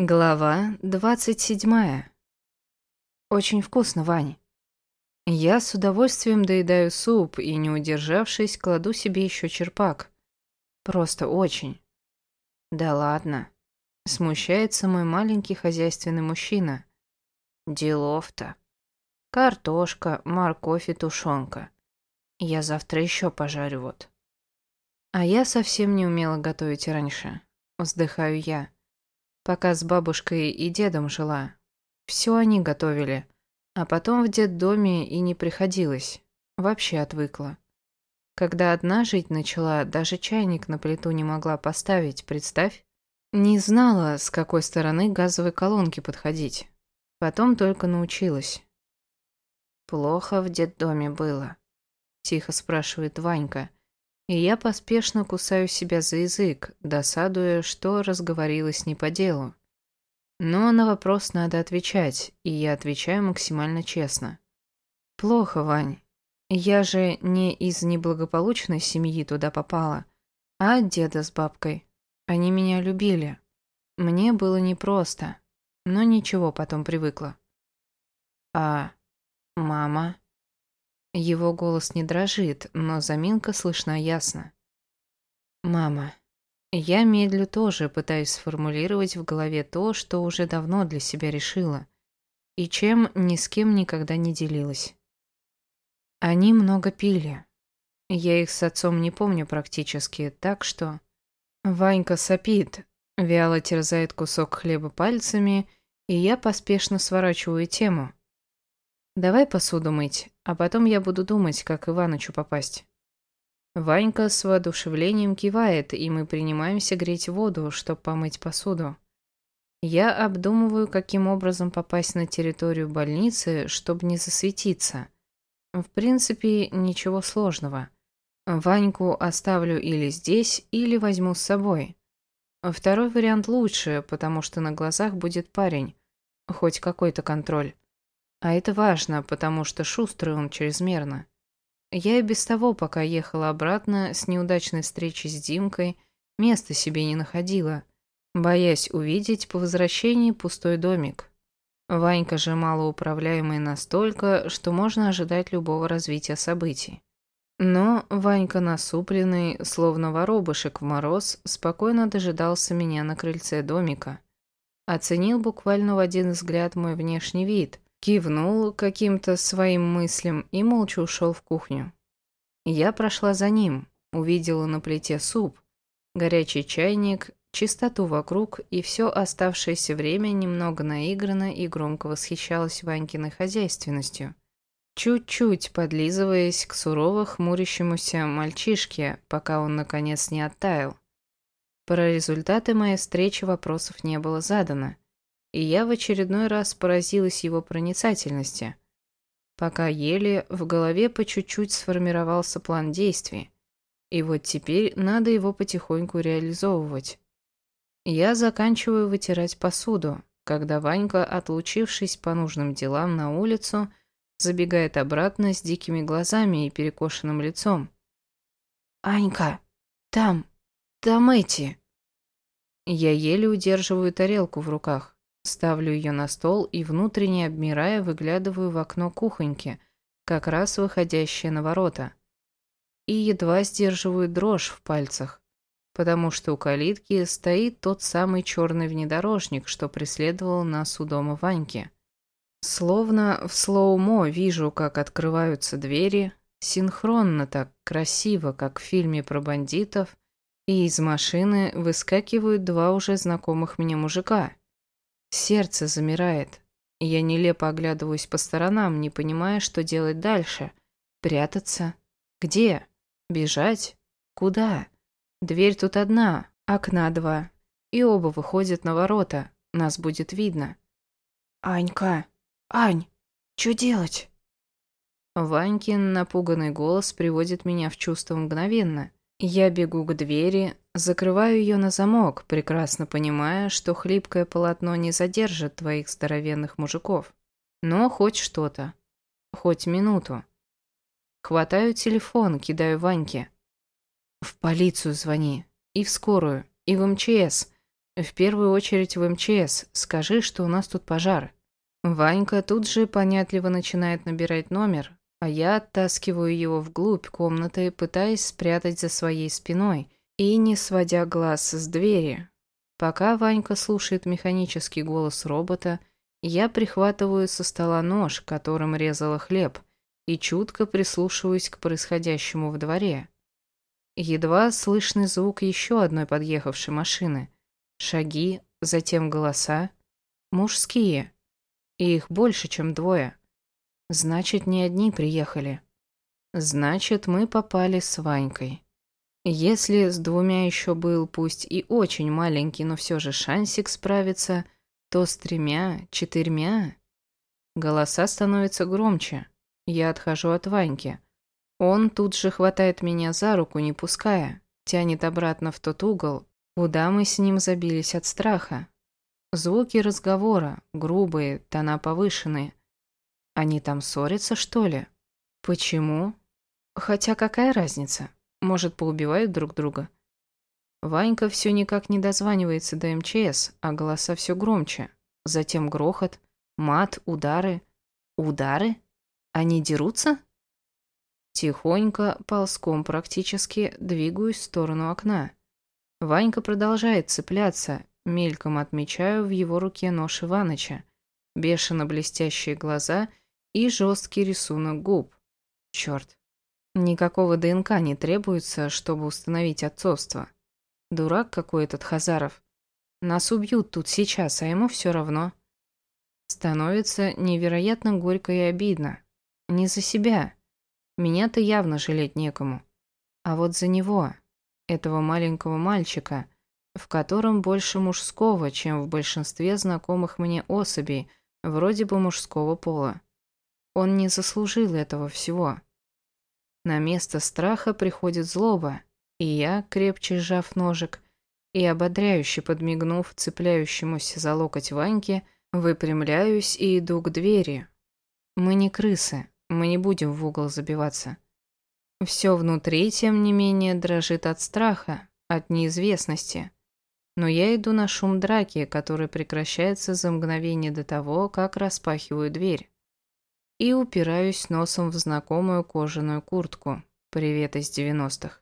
Глава двадцать седьмая. Очень вкусно, Вань. Я с удовольствием доедаю суп и, не удержавшись, кладу себе еще черпак. Просто очень. Да ладно. Смущается мой маленький хозяйственный мужчина. Делов-то. Картошка, морковь и тушенка. Я завтра еще пожарю вот. А я совсем не умела готовить раньше. Вздыхаю я пока с бабушкой и дедом жила. Все они готовили. А потом в детдоме и не приходилось. Вообще отвыкла. Когда одна жить начала, даже чайник на плиту не могла поставить, представь. Не знала, с какой стороны газовой колонки подходить. Потом только научилась. «Плохо в детдоме было», — тихо спрашивает Ванька и я поспешно кусаю себя за язык, досадуя, что разговорилась не по делу. Но на вопрос надо отвечать, и я отвечаю максимально честно. «Плохо, Вань. Я же не из неблагополучной семьи туда попала, а от деда с бабкой. Они меня любили. Мне было непросто, но ничего, потом привыкла». «А мама?» Его голос не дрожит, но заминка слышна ясно. «Мама». Я медлю тоже, пытаюсь сформулировать в голове то, что уже давно для себя решила, и чем ни с кем никогда не делилась. Они много пили. Я их с отцом не помню практически, так что... Ванька сопит, вяло терзает кусок хлеба пальцами, и я поспешно сворачиваю тему. Давай посуду мыть, а потом я буду думать, как Иванычу попасть. Ванька с воодушевлением кивает, и мы принимаемся греть воду, чтобы помыть посуду. Я обдумываю, каким образом попасть на территорию больницы, чтобы не засветиться. В принципе, ничего сложного. Ваньку оставлю или здесь, или возьму с собой. Второй вариант лучше, потому что на глазах будет парень. Хоть какой-то контроль. А это важно, потому что шустрый он чрезмерно. Я и без того, пока ехала обратно с неудачной встречи с Димкой, места себе не находила, боясь увидеть по возвращении пустой домик. Ванька же малоуправляемый настолько, что можно ожидать любого развития событий. Но Ванька насупленный, словно воробышек в мороз, спокойно дожидался меня на крыльце домика. Оценил буквально в один взгляд мой внешний вид – Кивнул каким-то своим мыслям и молча ушел в кухню. Я прошла за ним, увидела на плите суп, горячий чайник, чистоту вокруг и все оставшееся время немного наигранно и громко восхищалась Ванькиной хозяйственностью. Чуть-чуть подлизываясь к сурово хмурящемуся мальчишке, пока он наконец не оттаял. Про результаты моей встречи вопросов не было задано и я в очередной раз поразилась его проницательности. Пока ели, в голове по чуть-чуть сформировался план действий. И вот теперь надо его потихоньку реализовывать. Я заканчиваю вытирать посуду, когда Ванька, отлучившись по нужным делам на улицу, забегает обратно с дикими глазами и перекошенным лицом. «Анька, там, там эти!» Я еле удерживаю тарелку в руках. Ставлю ее на стол и, внутренне обмирая, выглядываю в окно кухоньки, как раз выходящее на ворота. И едва сдерживаю дрожь в пальцах, потому что у калитки стоит тот самый черный внедорожник, что преследовал нас у дома Ваньки. Словно в слоумо вижу, как открываются двери, синхронно так красиво, как в фильме про бандитов, и из машины выскакивают два уже знакомых мне мужика. Сердце замирает. Я нелепо оглядываюсь по сторонам, не понимая, что делать дальше. Прятаться? Где? Бежать? Куда? Дверь тут одна, окна два. И оба выходят на ворота. Нас будет видно. «Анька! Ань! Что делать?» Ванькин напуганный голос приводит меня в чувство мгновенно. Я бегу к двери, закрываю ее на замок, прекрасно понимая, что хлипкое полотно не задержит твоих здоровенных мужиков. Но хоть что-то. Хоть минуту. Хватаю телефон, кидаю Ваньке. В полицию звони. И в скорую. И в МЧС. В первую очередь в МЧС. Скажи, что у нас тут пожар». Ванька тут же понятливо начинает набирать номер, а я оттаскиваю его вглубь комнаты, пытаясь спрятать за своей спиной и не сводя глаз с двери. Пока Ванька слушает механический голос робота, я прихватываю со стола нож, которым резала хлеб, и чутко прислушиваюсь к происходящему в дворе. Едва слышный звук еще одной подъехавшей машины. Шаги, затем голоса. Мужские. И их больше, чем двое. Значит, не одни приехали. Значит, мы попали с Ванькой. Если с двумя еще был, пусть и очень маленький, но все же шансик справиться, то с тремя, четырьмя... Голоса становятся громче. Я отхожу от Ваньки. Он тут же хватает меня за руку, не пуская, тянет обратно в тот угол, куда мы с ним забились от страха. Звуки разговора, грубые, тона повышенные. Они там ссорятся, что ли? Почему? Хотя какая разница? Может, поубивают друг друга? Ванька все никак не дозванивается до МЧС, а голоса все громче. Затем грохот, мат, удары. Удары? Они дерутся? Тихонько, ползком практически, двигаюсь в сторону окна. Ванька продолжает цепляться, Мельком отмечаю в его руке нож Иваныча, бешено блестящие глаза и жесткий рисунок губ. Черт. Никакого ДНК не требуется, чтобы установить отцовство. Дурак какой этот Хазаров. Нас убьют тут сейчас, а ему все равно. Становится невероятно горько и обидно. Не за себя. Меня-то явно жалеть некому. А вот за него, этого маленького мальчика – в котором больше мужского, чем в большинстве знакомых мне особей, вроде бы мужского пола. Он не заслужил этого всего. На место страха приходит злоба, и я, крепче сжав ножик и ободряюще подмигнув цепляющемуся за локоть Ваньке, выпрямляюсь и иду к двери. Мы не крысы, мы не будем в угол забиваться. Все внутри, тем не менее, дрожит от страха, от неизвестности но я иду на шум драки, который прекращается за мгновение до того, как распахиваю дверь. И упираюсь носом в знакомую кожаную куртку. Привет из девяностых.